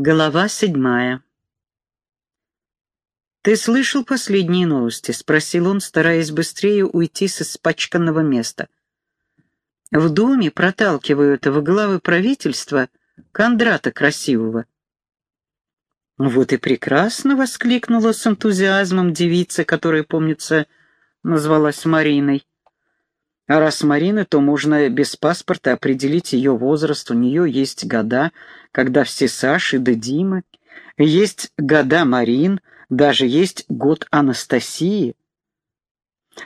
Глава седьмая. «Ты слышал последние новости?» — спросил он, стараясь быстрее уйти с испачканного места. В доме проталкивают в главы правительства Кондрата Красивого. «Вот и прекрасно!» — воскликнула с энтузиазмом девица, которая, помнится, назвалась Мариной. А раз Марина, то можно без паспорта определить ее возраст. У нее есть года, когда все Саши да Димы. Есть года Марин, даже есть год Анастасии.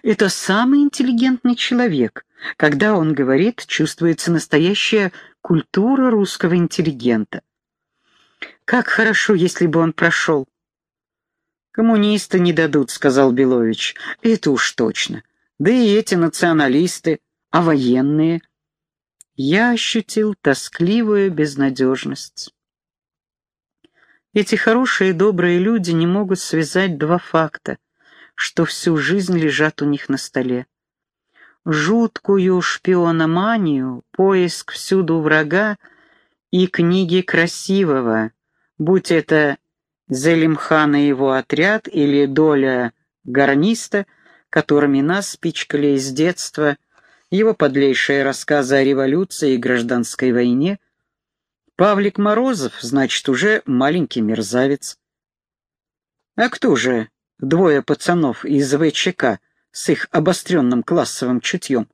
Это самый интеллигентный человек. Когда он говорит, чувствуется настоящая культура русского интеллигента. Как хорошо, если бы он прошел. «Коммунисты не дадут», — сказал Белович. «Это уж точно. Да и эти националисты, а военные. Я ощутил тоскливую безнадежность. Эти хорошие добрые люди не могут связать два факта, что всю жизнь лежат у них на столе. Жуткую шпиономанию, поиск всюду врага и книги красивого, будь это Зелимхан и его отряд или доля гарниста — которыми нас спичкали из детства, его подлейшие рассказы о революции и гражданской войне. Павлик Морозов, значит, уже маленький мерзавец. А кто же двое пацанов из ВЧК с их обостренным классовым чутьем?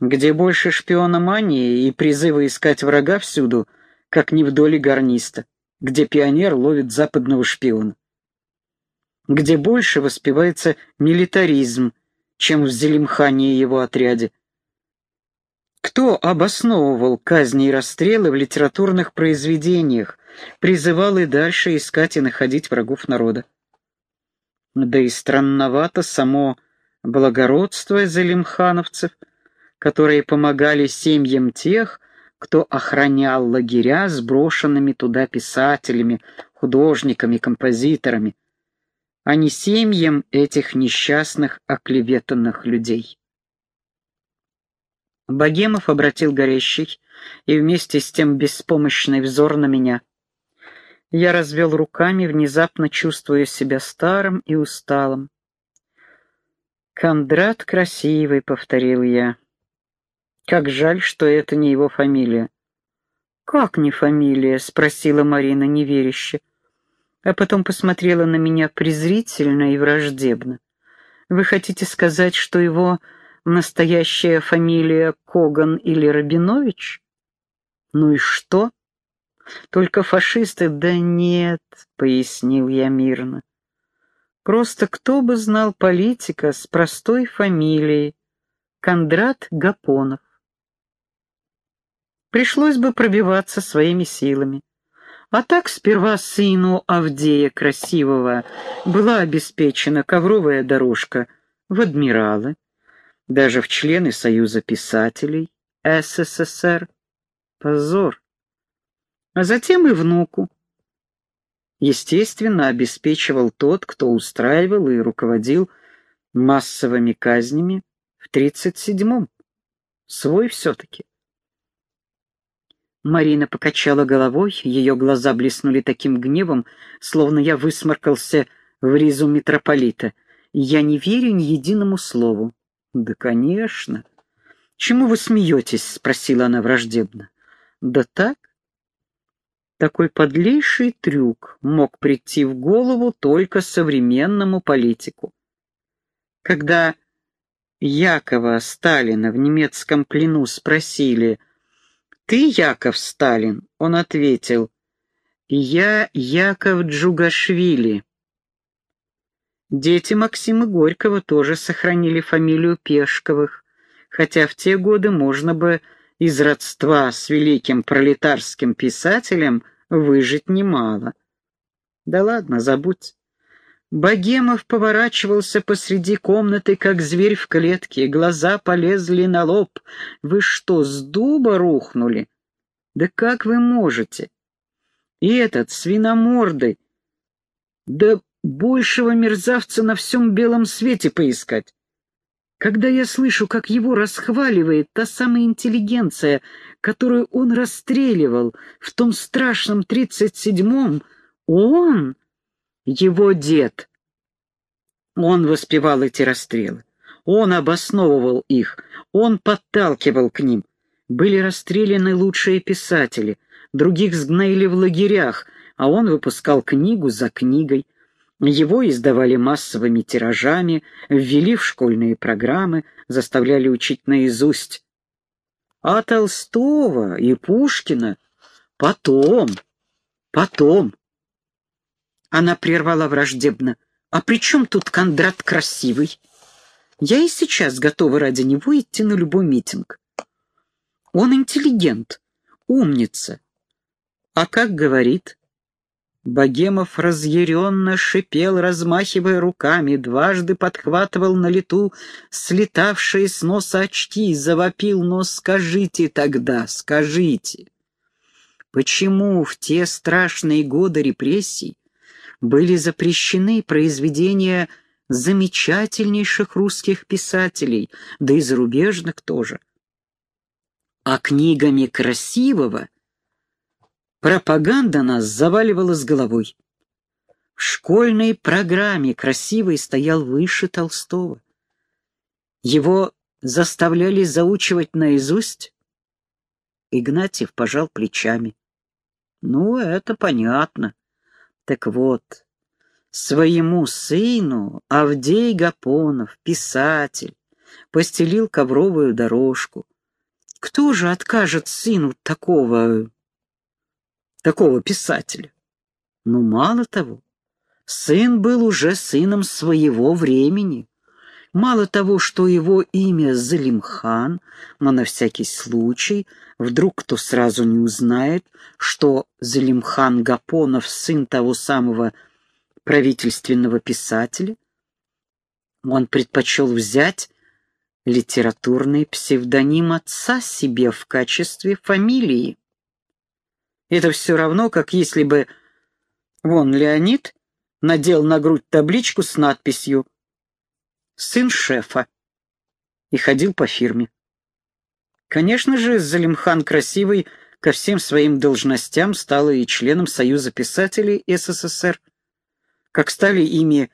Где больше шпиономании и призывы искать врага всюду, как не в доле гарниста, где пионер ловит западного шпиона где больше воспевается милитаризм, чем в Зелимхане и его отряде. Кто обосновывал казни и расстрелы в литературных произведениях, призывал и дальше искать и находить врагов народа? Да и странновато само благородство зелимхановцев, которые помогали семьям тех, кто охранял лагеря с брошенными туда писателями, художниками, композиторами, а не семьям этих несчастных оклеветанных людей. Богемов обратил горящий и вместе с тем беспомощный взор на меня. Я развел руками, внезапно чувствуя себя старым и усталым. «Кондрат красивый», — повторил я. «Как жаль, что это не его фамилия». «Как не фамилия?» — спросила Марина неверяще а потом посмотрела на меня презрительно и враждебно. «Вы хотите сказать, что его настоящая фамилия Коган или Рабинович?» «Ну и что?» «Только фашисты...» «Да нет», — пояснил я мирно. «Просто кто бы знал политика с простой фамилией Кондрат Гапонов?» Пришлось бы пробиваться своими силами. А так сперва сыну Авдея Красивого была обеспечена ковровая дорожка в адмиралы, даже в члены Союза писателей СССР. Позор. А затем и внуку. Естественно, обеспечивал тот, кто устраивал и руководил массовыми казнями в 37-м. Свой все-таки. Марина покачала головой, ее глаза блеснули таким гневом, словно я высморкался в ризу митрополита. Я не верю ни единому слову. Да, конечно. Чему вы смеетесь? спросила она враждебно. Да так. Такой подлейший трюк мог прийти в голову только современному политику. Когда Якова Сталина в немецком плену спросили — «Ты Яков Сталин?» Он ответил, «Я Яков Джугашвили». Дети Максима Горького тоже сохранили фамилию Пешковых, хотя в те годы можно бы из родства с великим пролетарским писателем выжить немало. Да ладно, забудь. Богемов поворачивался посреди комнаты, как зверь в клетке, глаза полезли на лоб. «Вы что, с дуба рухнули? Да как вы можете? И этот, свиномордый, да большего мерзавца на всем белом свете поискать. когда я слышу, как его расхваливает та самая интеллигенция, которую он расстреливал в том страшном тридцать седьмом, он, его дед, он воспевал эти расстрелы, он обосновывал их, он подталкивал к ним. Были расстреляны лучшие писатели, других сгноили в лагерях, а он выпускал книгу за книгой. Его издавали массовыми тиражами, ввели в школьные программы, заставляли учить наизусть. А Толстого и Пушкина потом, потом. Она прервала враждебно. «А при чем тут Кондрат красивый? Я и сейчас готова ради него идти на любой митинг. Он интеллигент, умница. А как говорит, Богемов разъяренно шипел, размахивая руками, дважды подхватывал на лету слетавшие с носа очки, завопил, но скажите тогда, скажите, почему в те страшные годы репрессий были запрещены произведения замечательнейших русских писателей, да и зарубежных тоже, а книгами красивого — Пропаганда нас заваливала с головой. В школьной программе красивый стоял выше Толстого. Его заставляли заучивать наизусть. Игнатьев пожал плечами. Ну, это понятно. Так вот, своему сыну Авдей Гапонов, писатель, постелил ковровую дорожку. Кто же откажет сыну такого такого писателя. Но мало того, сын был уже сыном своего времени. Мало того, что его имя Залимхан, но на всякий случай, вдруг кто сразу не узнает, что Залимхан Гапонов сын того самого правительственного писателя, он предпочел взять литературный псевдоним отца себе в качестве фамилии. Это все равно, как если бы... Вон Леонид надел на грудь табличку с надписью «Сын шефа» и ходил по фирме. Конечно же, Залимхан Красивый ко всем своим должностям стал и членом Союза писателей СССР, как стали ими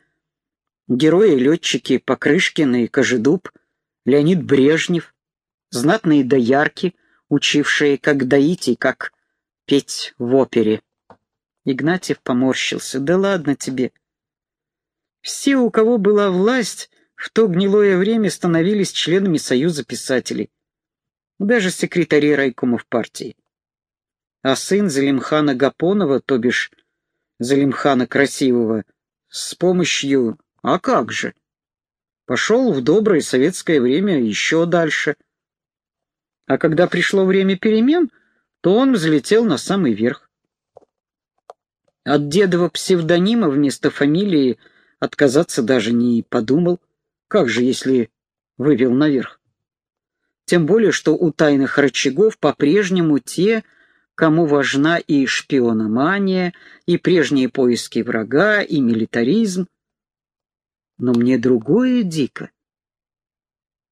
герои-летчики Покрышкин и Кожедуб, Леонид Брежнев, знатные доярки, учившие, как доить и как петь в опере. Игнатьев поморщился. «Да ладно тебе. Все, у кого была власть, в то гнилое время становились членами Союза писателей. Даже секретари райкомов партии. А сын Залимхана Гапонова, то бишь Залимхана Красивого, с помощью... А как же? Пошел в доброе советское время еще дальше. А когда пришло время перемен, то он взлетел на самый верх. От дедова псевдонима вместо фамилии отказаться даже не подумал. Как же, если вывел наверх? Тем более, что у тайных рычагов по-прежнему те, кому важна и шпиономания, и прежние поиски врага, и милитаризм. Но мне другое дико.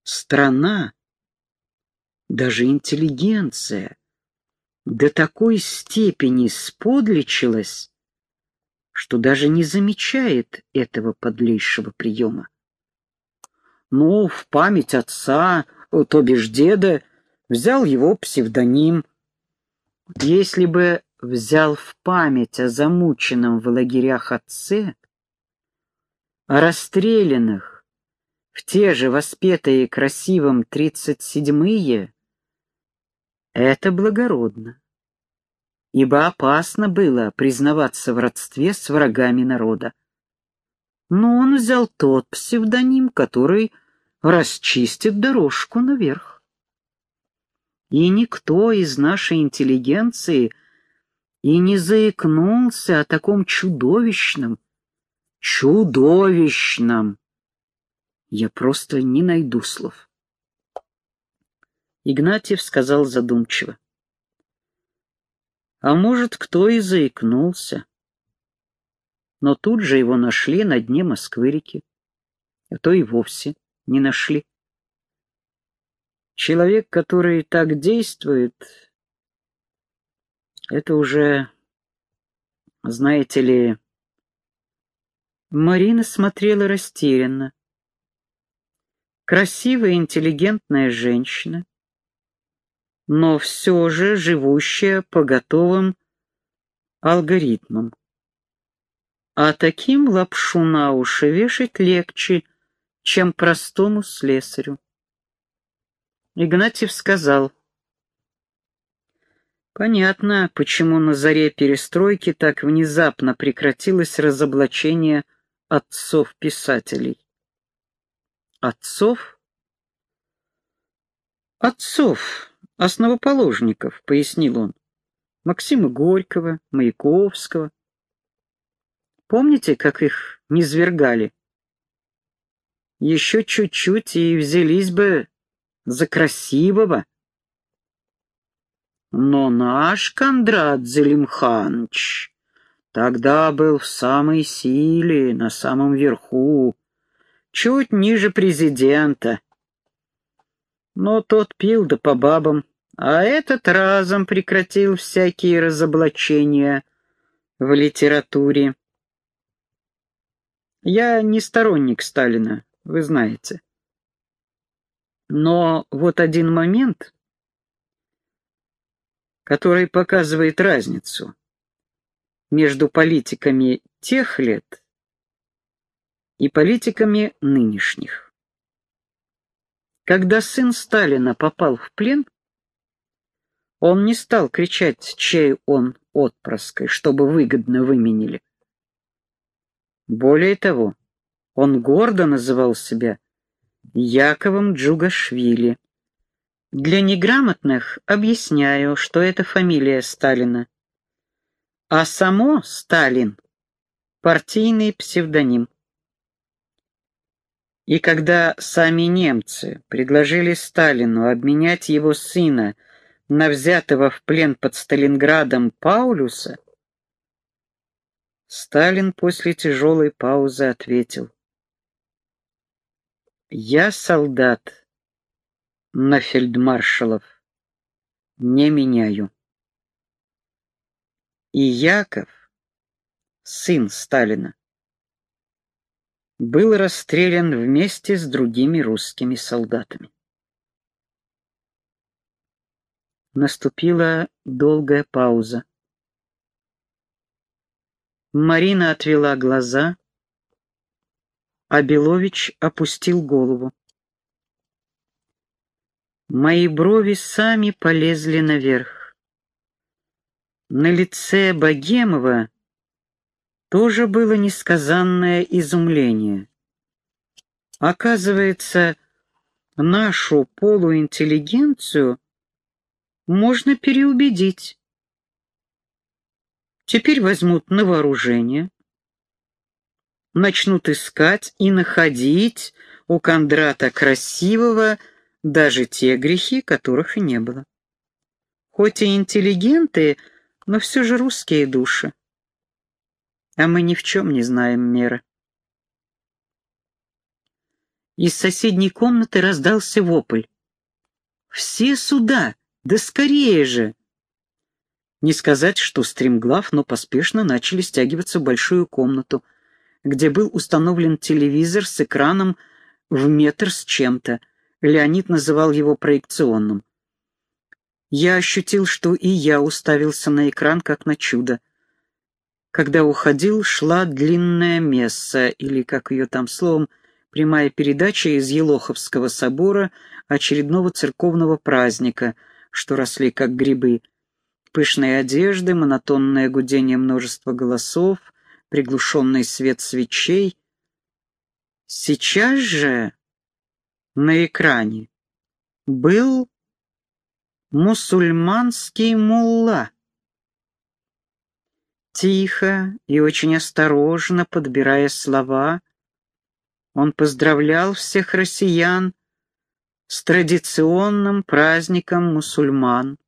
Страна, даже интеллигенция, до такой степени сподличилась, что даже не замечает этого подлейшего приема. Ну, в память отца, то бишь деда, взял его псевдоним. Если бы взял в память о замученном в лагерях отце, о расстрелянных, в те же воспетые красивым тридцать седьмые, это благородно, ибо опасно было признаваться в родстве с врагами народа. Но он взял тот псевдоним, который расчистит дорожку наверх. И никто из нашей интеллигенции и не заикнулся о таком чудовищном, чудовищном. Я просто не найду слов. Игнатьев сказал задумчиво. А может, кто и заикнулся. Но тут же его нашли на дне Москвы-реки. А то и вовсе не нашли. Человек, который так действует, это уже, знаете ли... Марина смотрела растерянно. Красивая, интеллигентная женщина, но все же живущая по готовым алгоритмам. А таким лапшу на уши вешать легче, чем простому слесарю. Игнатьев сказал, «Понятно, почему на заре перестройки так внезапно прекратилось разоблачение отцов-писателей». «Отцов?» «Отцов, основоположников», — пояснил он. «Максима Горького, Маяковского. Помните, как их низвергали? Еще чуть-чуть и взялись бы за красивого. Но наш Кондрат Зелимханович тогда был в самой силе, на самом верху, чуть ниже президента. Но тот пил да по бабам, а этот разом прекратил всякие разоблачения в литературе. Я не сторонник Сталина, вы знаете. Но вот один момент, который показывает разницу между политиками тех лет и политиками нынешних. Когда сын Сталина попал в плен, он не стал кричать, чей он отпрыской, чтобы выгодно выменили. Более того, он гордо называл себя Яковом Джугашвили. Для неграмотных объясняю, что это фамилия Сталина. А само Сталин — партийный псевдоним. И когда сами немцы предложили Сталину обменять его сына на взятого в плен под Сталинградом Паулюса, Сталин после тяжелой паузы ответил. Я солдат на фельдмаршалов не меняю. И Яков, сын Сталина, был расстрелян вместе с другими русскими солдатами. Наступила долгая пауза. Марина отвела глаза а Белович опустил голову. Мои брови сами полезли наверх. На лице Богемова тоже было несказанное изумление. Оказывается, нашу полуинтеллигенцию можно переубедить. Теперь возьмут на вооружение, начнут искать и находить у Кондрата Красивого даже те грехи, которых и не было. Хоть и интеллигенты, но все же русские души. А мы ни в чем не знаем меры. Из соседней комнаты раздался вопль. «Все сюда! Да скорее же!» Не сказать, что стремглав, но поспешно начали стягиваться в большую комнату — где был установлен телевизор с экраном в метр с чем-то. Леонид называл его проекционным. Я ощутил, что и я уставился на экран, как на чудо. Когда уходил, шла длинная месса, или, как ее там словом, прямая передача из Елоховского собора очередного церковного праздника, что росли как грибы. Пышные одежды, монотонное гудение множества голосов — приглушенный свет свечей. Сейчас же на экране был мусульманский мулла. Тихо и очень осторожно подбирая слова, он поздравлял всех россиян с традиционным праздником мусульман,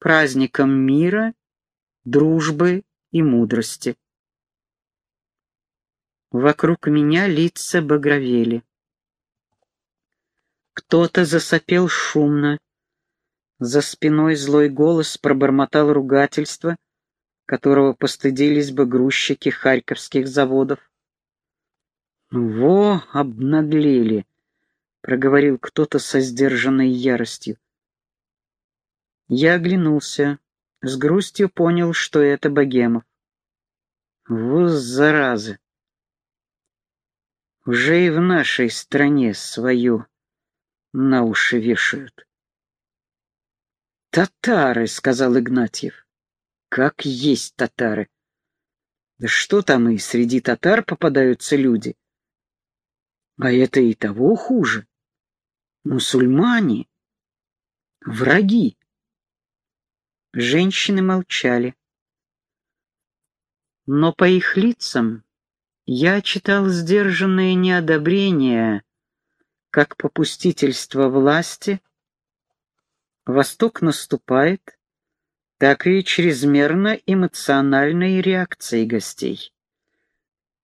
праздником мира, дружбы и мудрости. Вокруг меня лица багровели. Кто-то засопел шумно. За спиной злой голос пробормотал ругательство, которого постыдились бы грузчики харьковских заводов. «Во, обнаглели!» — проговорил кто-то со сдержанной яростью. Я оглянулся, с грустью понял, что это Богемов. Вот зараза! Уже и в нашей стране свою на уши вешают. «Татары», — сказал Игнатьев. «Как есть татары. Да что там и среди татар попадаются люди. А это и того хуже. Мусульмане. Враги. Женщины молчали. Но по их лицам я читал сдержанное неодобрение, как попустительство власти. Восток наступает, так и чрезмерно эмоциональной реакцией гостей.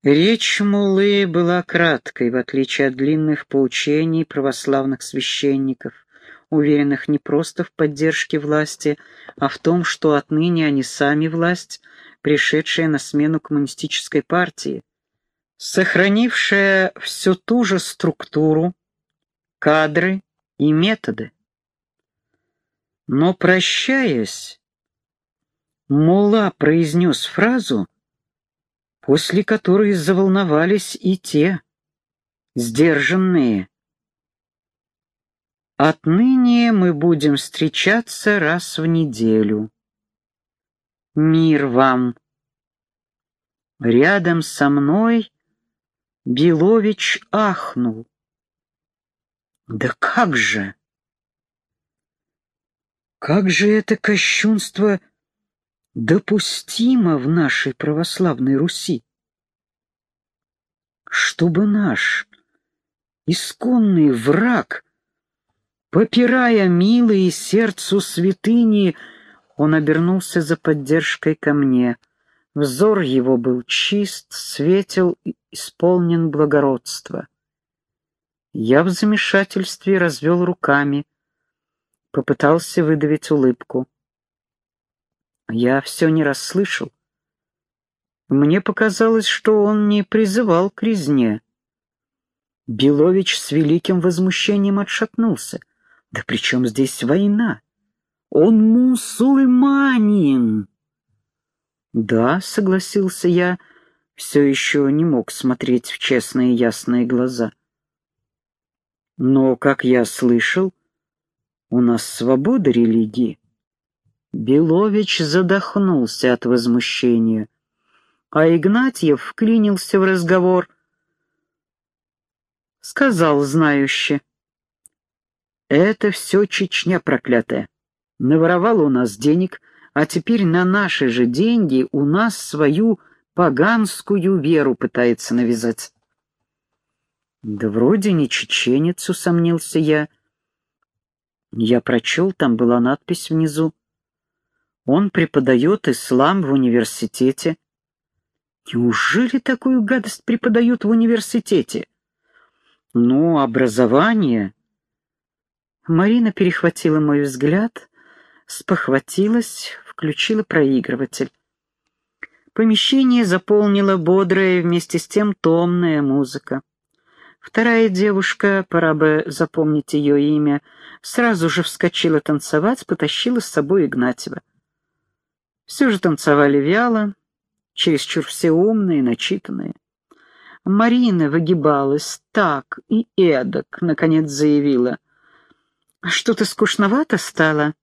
Речь Мулы была краткой, в отличие от длинных поучений православных священников, уверенных не просто в поддержке власти, а в том, что отныне они сами власть, пришедшая на смену коммунистической партии, сохранившая всю ту же структуру, кадры и методы. Но прощаясь, Мула произнес фразу, после которой заволновались и те, сдержанные. Отныне мы будем встречаться раз в неделю. Мир вам. Рядом со мной Белович ахнул. Да как же? Как же это кощунство допустимо в нашей православной Руси? Чтобы наш исконный враг, попирая милые сердцу святыни, он обернулся за поддержкой ко мне. Взор его был чист, светел и исполнен благородства. Я в замешательстве развел руками, попытался выдавить улыбку. Я все не расслышал. Мне показалось, что он не призывал к резне. Белович с великим возмущением отшатнулся. «Да при чем здесь война? Он мусульманин!» «Да», — согласился я, все еще не мог смотреть в честные ясные глаза. «Но, как я слышал, у нас свобода религии». Белович задохнулся от возмущения, а Игнатьев вклинился в разговор. Сказал знающе. «Это все Чечня проклятая. Наворовала у нас денег, а теперь на наши же деньги у нас свою поганскую веру пытается навязать». «Да вроде не чеченец», — усомнился я. Я прочел, там была надпись внизу. Он преподает ислам в университете. Неужели такую гадость преподают в университете? Ну, образование. Марина перехватила мой взгляд, спохватилась, включила проигрыватель. Помещение заполнила бодрая вместе с тем томная музыка. Вторая девушка, пора бы запомнить ее имя, сразу же вскочила танцевать, потащила с собой Игнатьева. Все же танцевали вяло, чересчур все умные, начитанные. Марина выгибалась так и эдак, наконец заявила. «Что-то скучновато стало?»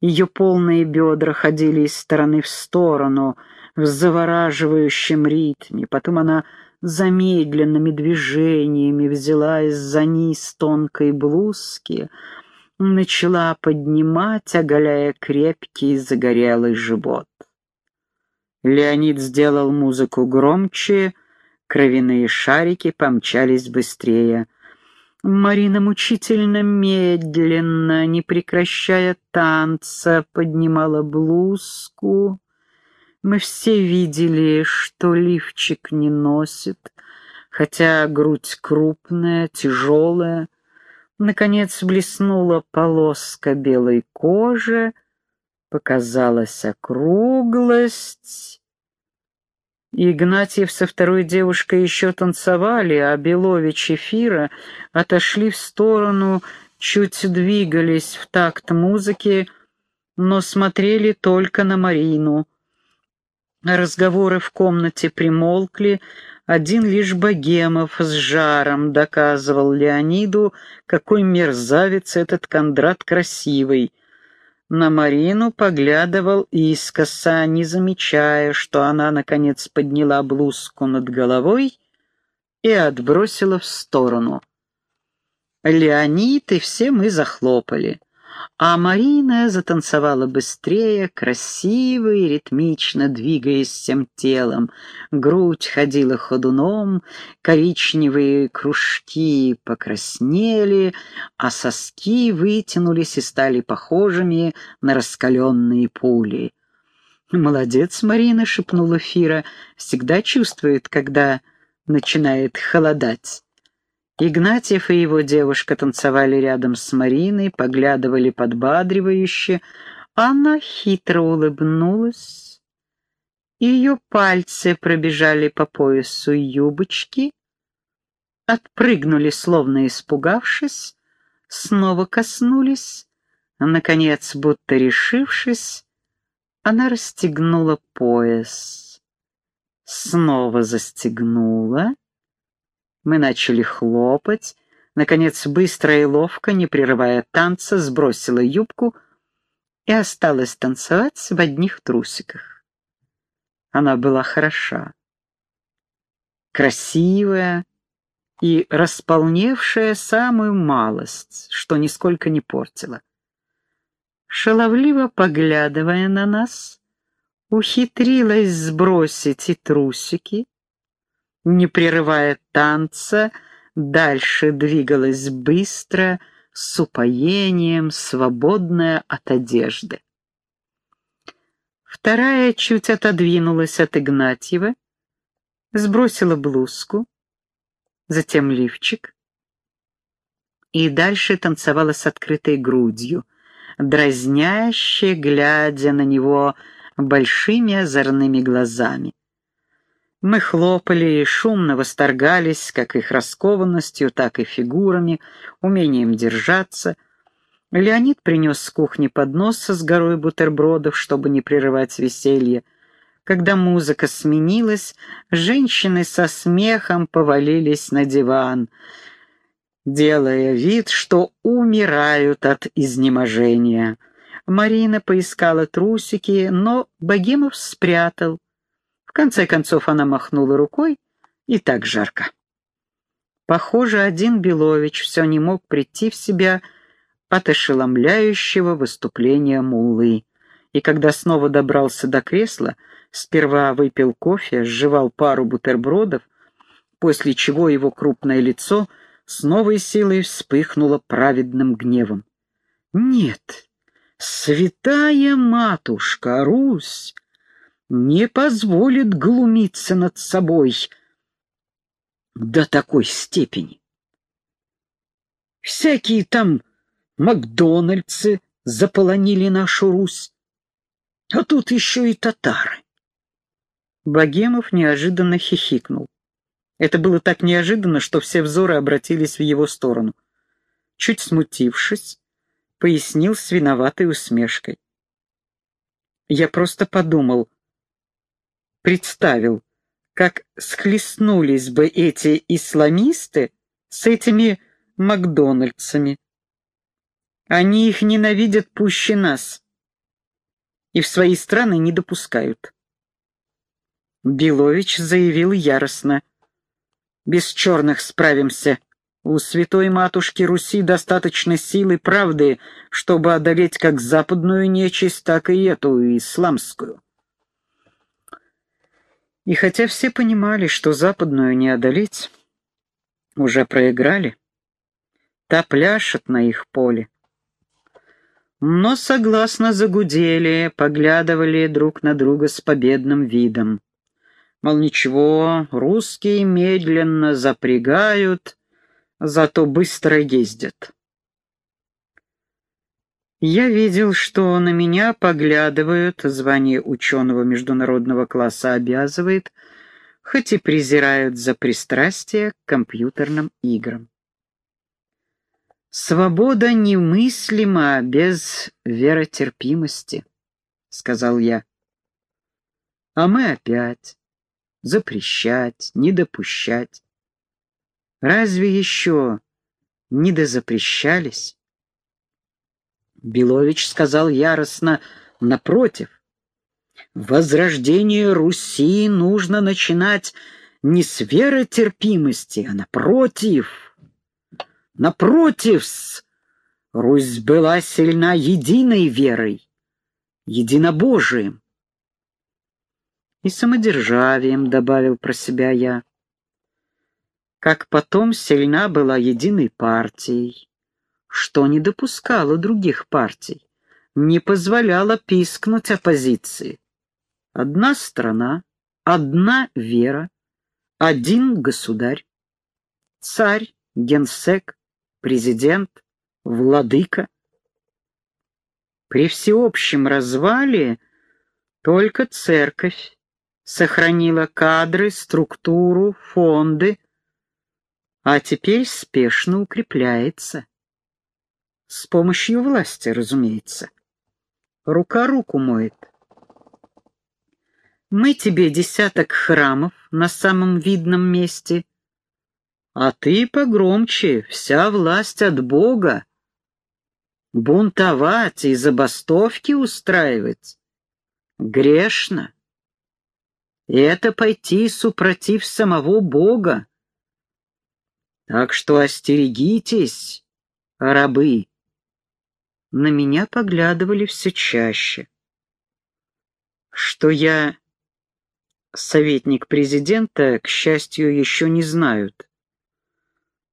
Ее полные бедра ходили из стороны в сторону в завораживающем ритме. Потом она замедленными движениями взялась за низ тонкой блузки, начала поднимать, оголяя крепкий загорелый живот. Леонид сделал музыку громче, кровяные шарики помчались быстрее. Марина мучительно медленно, не прекращая танца, поднимала блузку. Мы все видели, что лифчик не носит, хотя грудь крупная, тяжелая, Наконец блеснула полоска белой кожи, показалась округлость. Игнатьев со второй девушкой еще танцевали, а Белович и Фира отошли в сторону, чуть двигались в такт музыки, но смотрели только на Марину. Разговоры в комнате примолкли, один лишь Богемов с жаром доказывал Леониду, какой мерзавец этот Кондрат красивый. На Марину поглядывал искоса, не замечая, что она, наконец, подняла блузку над головой и отбросила в сторону. Леонид и все мы захлопали. А Марина затанцевала быстрее, красиво и ритмично двигаясь всем телом. Грудь ходила ходуном, коричневые кружки покраснели, а соски вытянулись и стали похожими на раскаленные пули. «Молодец, Марина», — шепнула Фира, — «всегда чувствует, когда начинает холодать». Игнатьев и его девушка танцевали рядом с Мариной, поглядывали подбадривающе. Она хитро улыбнулась. Ее пальцы пробежали по поясу юбочки, отпрыгнули, словно испугавшись, снова коснулись. Наконец, будто решившись, она расстегнула пояс. Снова застегнула мы начали хлопать. Наконец, быстро и ловко, не прерывая танца, сбросила юбку и осталась танцевать в одних трусиках. Она была хороша, красивая и располневшая самую малость, что нисколько не портила. Шаловливо поглядывая на нас, ухитрилась сбросить и трусики, не прерывая танца, дальше двигалась быстро, с упоением, свободная от одежды. Вторая чуть отодвинулась от Игнатьева, сбросила блузку, затем лифчик и дальше танцевала с открытой грудью, дразняще глядя на него большими озорными глазами. Мы хлопали и шумно восторгались как их раскованностью, так и фигурами, умением держаться. Леонид принес с кухни поднос с горой бутербродов, чтобы не прерывать веселье. Когда музыка сменилась, женщины со смехом повалились на диван, делая вид, что умирают от изнеможения. Марина поискала трусики, но Богемов спрятал конце концов она махнула рукой, и так жарко. Похоже, один Белович все не мог прийти в себя от ошеломляющего выступления Муллы, и когда снова добрался до кресла, сперва выпил кофе, сживал пару бутербродов, после чего его крупное лицо с новой силой вспыхнуло праведным гневом. «Нет, святая матушка Русь!» Не позволит глумиться над собой до такой степени. Всякие там Макдональдсы заполонили нашу Русь, а тут еще и татары. Богемов неожиданно хихикнул. Это было так неожиданно, что все взоры обратились в его сторону. Чуть смутившись, пояснил с виноватой усмешкой. Я просто подумал, представил, как схлестнулись бы эти исламисты с этими Макдональдсами. Они их ненавидят пуще нас и в свои страны не допускают. Белович заявил яростно. «Без черных справимся. У святой матушки Руси достаточно силы правды, чтобы одолеть как западную нечисть, так и эту, исламскую». И хотя все понимали, что западную не одолеть, уже проиграли, та пляшет на их поле. Но согласно загудели, поглядывали друг на друга с победным видом. Мол, ничего, русские медленно запрягают, зато быстро ездят. Я видел, что на меня поглядывают, звание ученого международного класса обязывает, хоть и презирают за пристрастие к компьютерным играм. «Свобода немыслима без веротерпимости», — сказал я. А мы опять запрещать, не допущать. Разве еще не дозапрещались? Белович сказал яростно, напротив, возрождение Руси нужно начинать не с веротерпимости, а напротив. Напротив, Русь была сильна единой верой, единобожием. И самодержавием, добавил про себя я. Как потом сильна была единой партией, что не допускало других партий, не позволяло пискнуть оппозиции. Одна страна, одна вера, один государь, царь, генсек, президент, владыка. При всеобщем развале только церковь сохранила кадры, структуру, фонды, а теперь спешно укрепляется. С помощью власти, разумеется. Рука руку моет. Мы тебе десяток храмов на самом видном месте, а ты погромче, вся власть от Бога. Бунтовать и забастовки устраивать грешно. И это пойти супротив самого Бога. Так что остерегитесь, рабы на меня поглядывали все чаще. Что я советник президента, к счастью, еще не знают.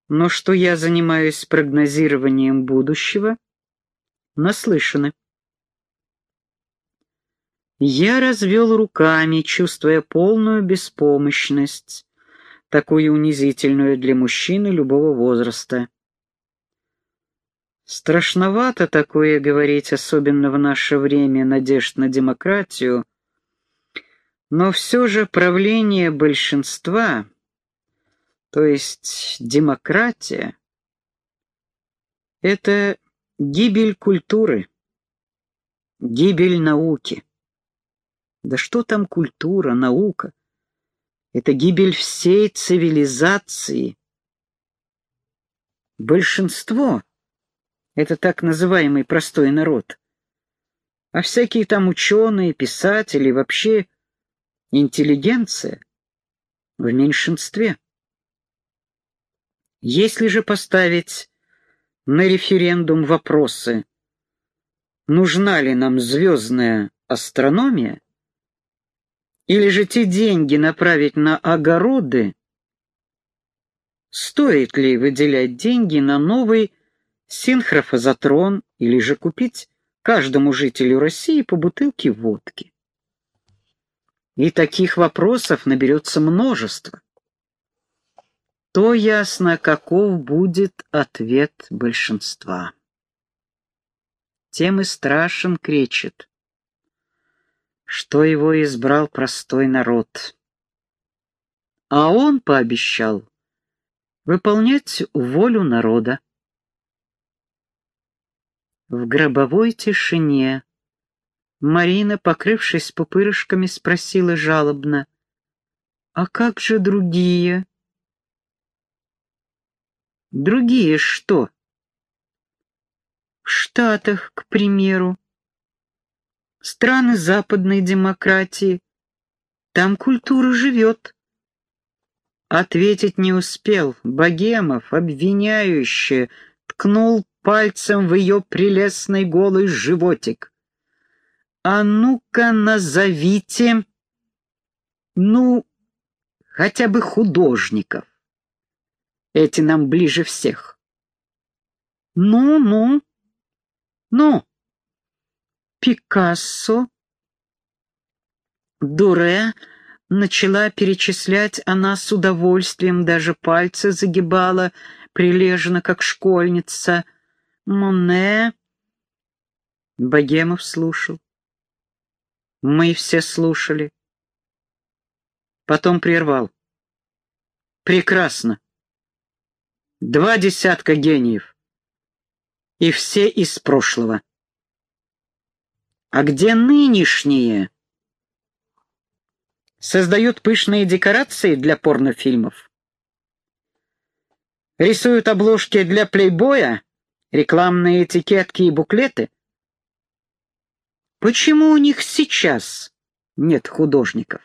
Но что я занимаюсь прогнозированием будущего, наслышаны. Я развел руками, чувствуя полную беспомощность, такую унизительную для мужчины любого возраста. Страшновато такое говорить, особенно в наше время, надежд на демократию, но все же правление большинства, то есть демократия, это гибель культуры, гибель науки. Да что там культура, наука? Это гибель всей цивилизации. Большинство это так называемый простой народ. А всякие там ученые, писатели, вообще интеллигенция в меньшинстве. Если же поставить на референдум вопросы, нужна ли нам звездная астрономия, или же те деньги направить на огороды, стоит ли выделять деньги на новый синхрофазотрон или же купить каждому жителю России по бутылке водки. И таких вопросов наберется множество. То ясно, каков будет ответ большинства. Тем и страшен кречет, что его избрал простой народ. А он пообещал выполнять волю народа. В гробовой тишине Марина, покрывшись пупырышками, спросила жалобно, «А как же другие?» «Другие что?» «В Штатах, к примеру. Страны западной демократии. Там культура живет». Ответить не успел. Богемов, обвиняюще, ткнул пальцем в ее прелестный голый животик. «А ну-ка назовите, ну, хотя бы художников. Эти нам ближе всех». «Ну-ну, ну, Пикассо, Дуре...» Начала перечислять она с удовольствием, даже пальцы загибала, прилежно, как школьница. Моне, Богемов слушал. Мы все слушали. Потом прервал. Прекрасно. Два десятка гениев. И все из прошлого. А где нынешние? Создают пышные декорации для порнофильмов. Рисуют обложки для плейбоя, рекламные этикетки и буклеты. Почему у них сейчас нет художников?